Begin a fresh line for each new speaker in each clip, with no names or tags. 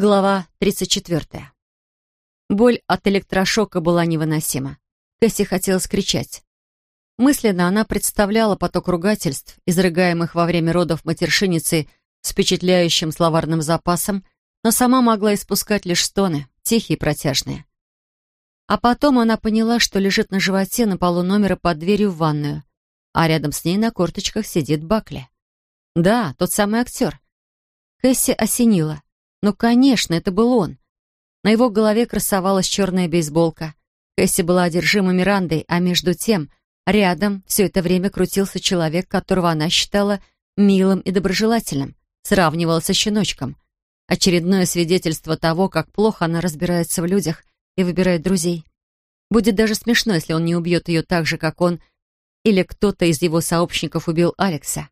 Глава 34. Боль от электрошока была невыносима. Кэсси хотелось кричать. Мысленно она представляла поток ругательств, изрыгаемых во время родов матершиницей с впечатляющим словарным запасом, но сама могла испускать лишь стоны, тихие и протяжные. А потом она поняла, что лежит на животе на полу номера под дверью в ванную, а рядом с ней на корточках сидит Бакли. Да, тот самый актер. Кэсси осенила. Ну, конечно, это был он. На его голове красовалась черная бейсболка. Кэсси была одержима Мирандой, а между тем, рядом все это время крутился человек, которого она считала милым и доброжелательным, сравнивала со щеночком. Очередное свидетельство того, как плохо она разбирается в людях и выбирает друзей. Будет даже смешно, если он не убьет ее так же, как он или кто-то из его сообщников убил Алекса.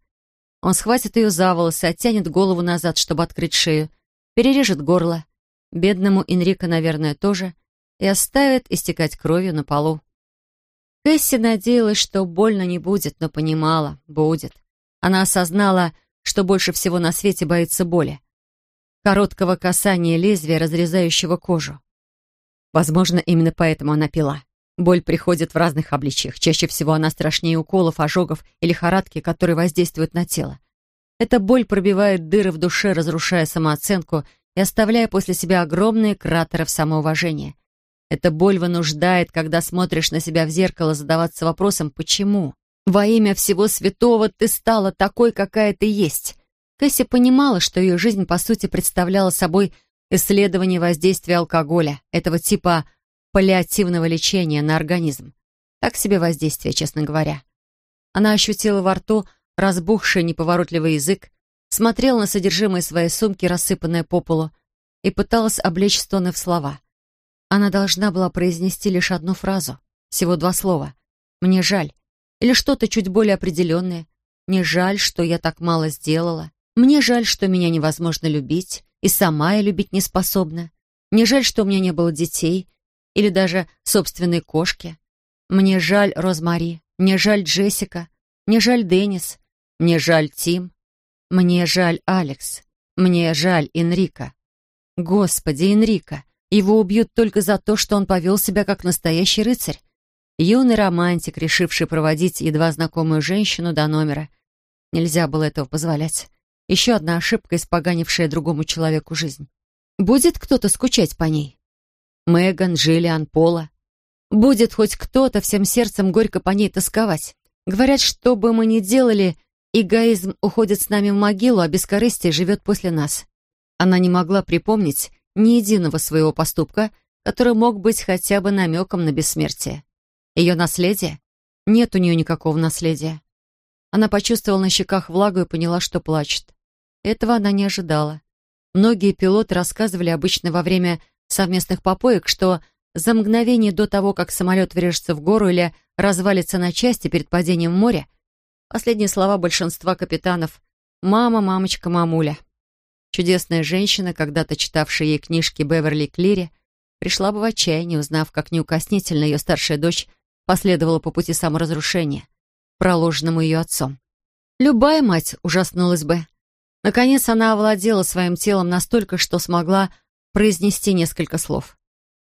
Он схватит ее за волосы, оттянет голову назад, чтобы открыть шею, перережет горло, бедному Энрико, наверное, тоже, и оставит истекать кровью на полу. Кэсси надеялась, что больно не будет, но понимала, будет. Она осознала, что больше всего на свете боится боли. Короткого касания лезвия, разрезающего кожу. Возможно, именно поэтому она пила. Боль приходит в разных обличьях. Чаще всего она страшнее уколов, ожогов или лихорадки, которые воздействуют на тело. Эта боль пробивает дыры в душе, разрушая самооценку и оставляя после себя огромные кратеры в самоуважении. Эта боль вынуждает, когда смотришь на себя в зеркало, задаваться вопросом «почему?». Во имя всего святого ты стала такой, какая ты есть. Кэсси понимала, что ее жизнь, по сути, представляла собой исследование воздействия алкоголя, этого типа паллиативного лечения на организм. Так себе воздействие, честно говоря. Она ощутила во рту разбухший неповоротливый язык, смотрел на содержимое своей сумки, рассыпанное по полу, и пыталась облечь стоны в слова. Она должна была произнести лишь одну фразу, всего два слова. «Мне жаль». Или что-то чуть более определенное. «Мне жаль, что я так мало сделала». «Мне жаль, что меня невозможно любить, и сама я любить не способна». «Мне жаль, что у меня не было детей, или даже собственной кошки». «Мне жаль, Розмари», «Мне жаль, Джессика», «Мне жаль, Деннис», мне жаль Тим. Мне жаль Алекс. Мне жаль Энрика. Господи, Энрика. Его убьют только за то, что он повел себя как настоящий рыцарь. Юный романтик, решивший проводить едва знакомую женщину до номера. Нельзя было этого позволять. Еще одна ошибка, испоганившая другому человеку жизнь. Будет кто-то скучать по ней? Меган, Джиллиан, Пола. Будет хоть кто-то всем сердцем горько по ней тосковать. Говорят, что бы мы ни делали, Эгоизм уходит с нами в могилу, а бескорыстие живет после нас. Она не могла припомнить ни единого своего поступка, который мог быть хотя бы намеком на бессмертие. Ее наследие? Нет у нее никакого наследия. Она почувствовала на щеках влагу и поняла, что плачет. Этого она не ожидала. Многие пилоты рассказывали обычно во время совместных попоек, что за мгновение до того, как самолет врежется в гору или развалится на части перед падением в море, Последние слова большинства капитанов «мама, мамочка, мамуля». Чудесная женщина, когда-то читавшая ей книжки Беверли Клири, пришла бы в отчаяние, узнав, как неукоснительно ее старшая дочь последовала по пути саморазрушения, проложенному ее отцом. Любая мать ужаснулась бы. Наконец она овладела своим телом настолько, что смогла произнести несколько слов.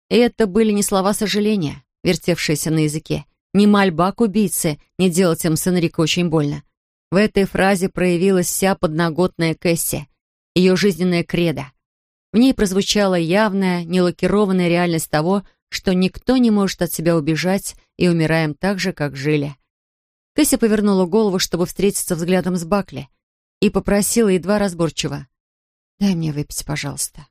И это были не слова сожаления, вертевшиеся на языке, не мольба к убийце, не делать им с Энрико очень больно. В этой фразе проявилась вся подноготная Кэсси, ее жизненная кредо. В ней прозвучала явная, нелакированная реальность того, что никто не может от себя убежать и умираем так же, как жили. Кэсси повернула голову, чтобы встретиться взглядом с Бакли, и попросила едва разборчиво. «Дай мне выпить, пожалуйста».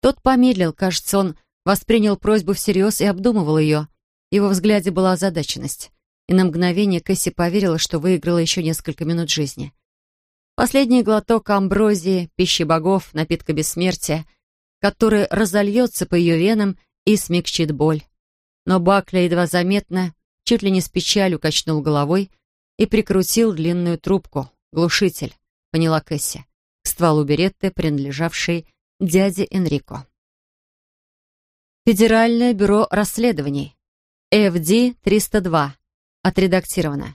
Тот помедлил, кажется, он воспринял просьбу всерьез и обдумывал ее его взгляде была озадаченность, и на мгновение Кэсси поверила, что выиграла еще несколько минут жизни. Последний глоток амброзии, пищи богов, напитка бессмертия, который разольется по ее венам и смягчит боль. Но Бакля едва заметно, чуть ли не с печалью качнул головой и прикрутил длинную трубку, глушитель, поняла Кэсси, к стволу беретты, принадлежавшей дяде Энрико. Федеральное бюро расследований. FD-302. Отредактировано.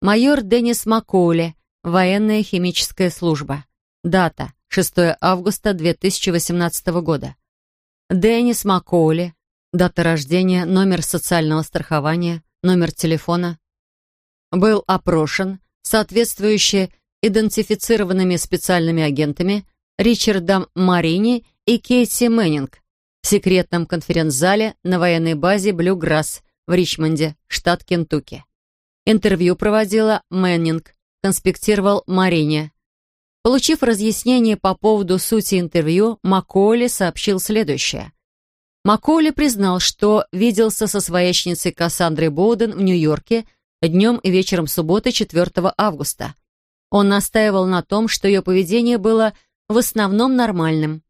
Майор Деннис Маккоули. Военная химическая служба. Дата 6 августа 2018 года. Деннис Маккоули, дата рождения, номер социального страхования, номер телефона. Был опрошен, соответствующе идентифицированными специальными агентами Ричардом Марини и Кейси Мэннинг в секретном конференц-зале на военной базе Блю-Грасс в Ричмонде, штат Кентукки. Интервью проводила Мэннинг, конспектировал Марини. Получив разъяснение по поводу сути интервью, Макколи сообщил следующее. Макколи признал, что виделся со своячницей Кассандрой Боуден в Нью-Йорке днем и вечером субботы 4 августа. Он настаивал на том, что ее поведение было в основном нормальным.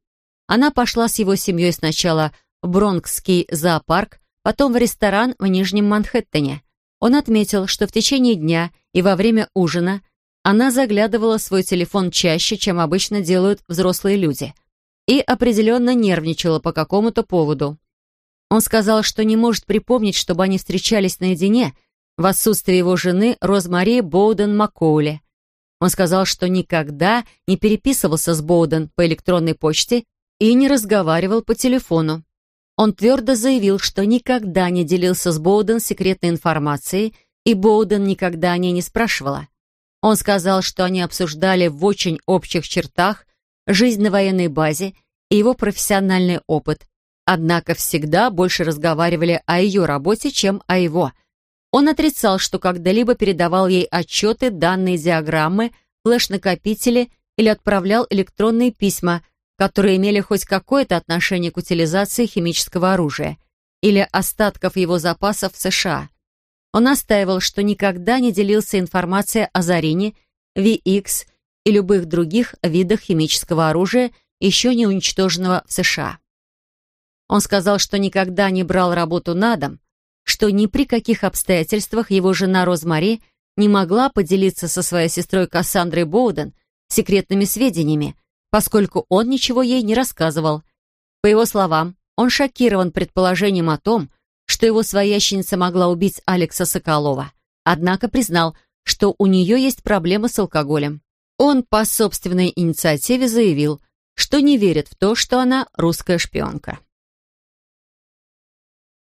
Она пошла с его семьей сначала в Бронкский зоопарк, потом в ресторан в Нижнем Манхэттене. Он отметил, что в течение дня и во время ужина она заглядывала в свой телефон чаще, чем обычно делают взрослые люди, и определенно нервничала по какому-то поводу. Он сказал, что не может припомнить, чтобы они встречались наедине в отсутствие его жены Розмари Боуден Маккоули. Он сказал, что никогда не переписывался с Боуден по электронной почте и не разговаривал по телефону. Он твердо заявил, что никогда не делился с Боуден секретной информацией, и Боуден никогда о ней не спрашивала. Он сказал, что они обсуждали в очень общих чертах жизнь на военной базе и его профессиональный опыт, однако всегда больше разговаривали о ее работе, чем о его. Он отрицал, что когда-либо передавал ей отчеты, данные диаграммы, флеш-накопители или отправлял электронные письма, которые имели хоть какое-то отношение к утилизации химического оружия или остатков его запасов в США. Он настаивал, что никогда не делился информацией о Зарине, VX и любых других видах химического оружия, еще не уничтоженного в США. Он сказал, что никогда не брал работу на дом, что ни при каких обстоятельствах его жена Розмари не могла поделиться со своей сестрой Кассандрой Боуден секретными сведениями, поскольку он ничего ей не рассказывал. По его словам, он шокирован предположением о том, что его своященица могла убить Алекса Соколова, однако признал, что у нее есть проблемы с алкоголем. Он по собственной инициативе заявил, что не верит в то, что она русская шпионка.